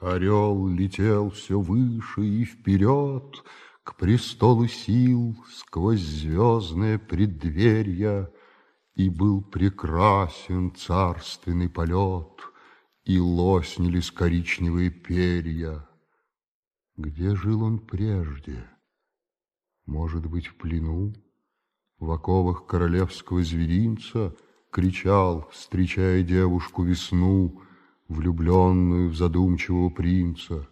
Орел летел все выше и вперед К престолу сил сквозь звездное преддверье, И был прекрасен царственный полет, И лоснились коричневые перья. Где жил он прежде? Может быть, в плену? В оковах королевского зверинца Кричал, встречая девушку весну, влюбленную в задумчивого принца.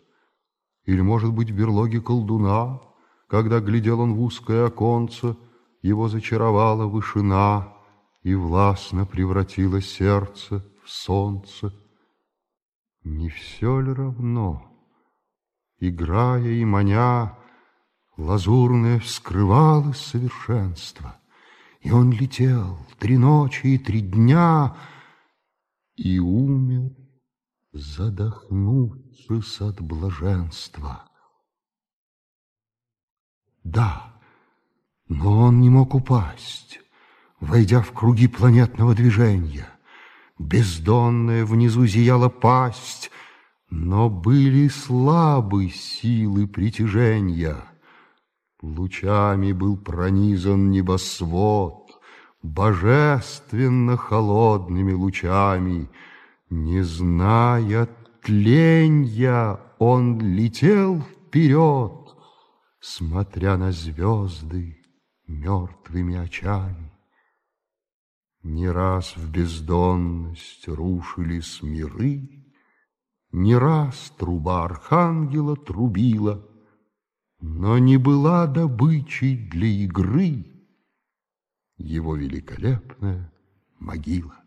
Или, может быть, в берлоге колдуна, когда глядел он в узкое оконце, его зачаровала вышина, и властно превратило сердце в солнце. Не все ли равно? Играя и маня, лазурное вскрывалось совершенство, и он летел три ночи и три дня и умер задохнувшись от блаженства. Да, но он не мог упасть, войдя в круги планетного движения. Бездонная внизу зияла пасть, но были слабы силы притяжения. Лучами был пронизан небосвод, божественно холодными лучами — не зная тленья, он летел вперед, Смотря на звезды мертвыми очами. Не раз в бездонность рушились миры, Не раз труба архангела трубила, Но не была добычей для игры Его великолепная могила.